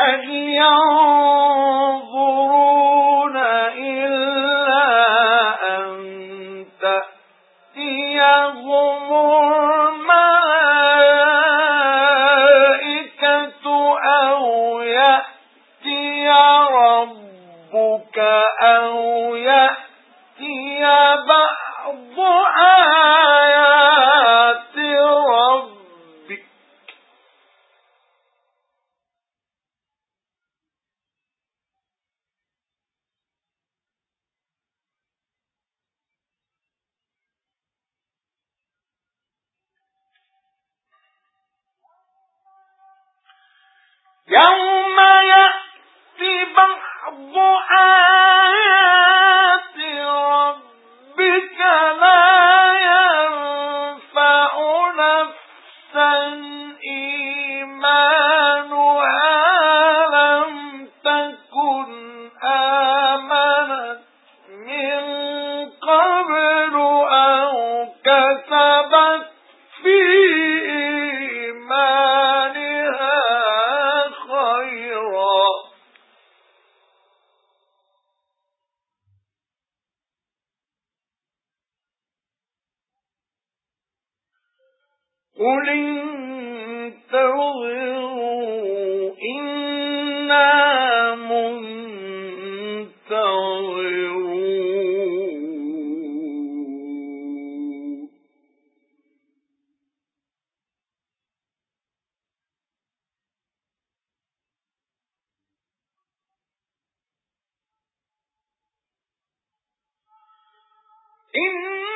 هل ينظرون إلا أن تأتيهم الملائكة أو يأتي ربك أو يأتي يوم يأتي آيات ربك لا ينفع نفسا إيمانها لم تكن آمنت من قبل. قل انتظروا إنا منتظرون. إن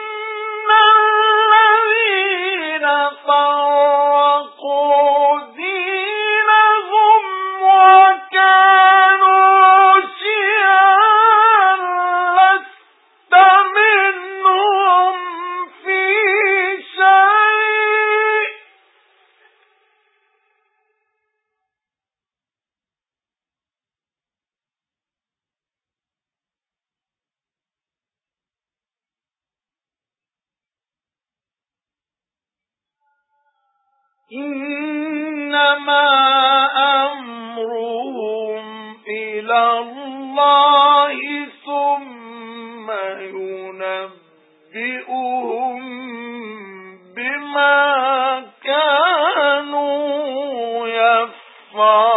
إنما أمرهم إلى الله ثم ينبئهم بما كانوا يفعلون.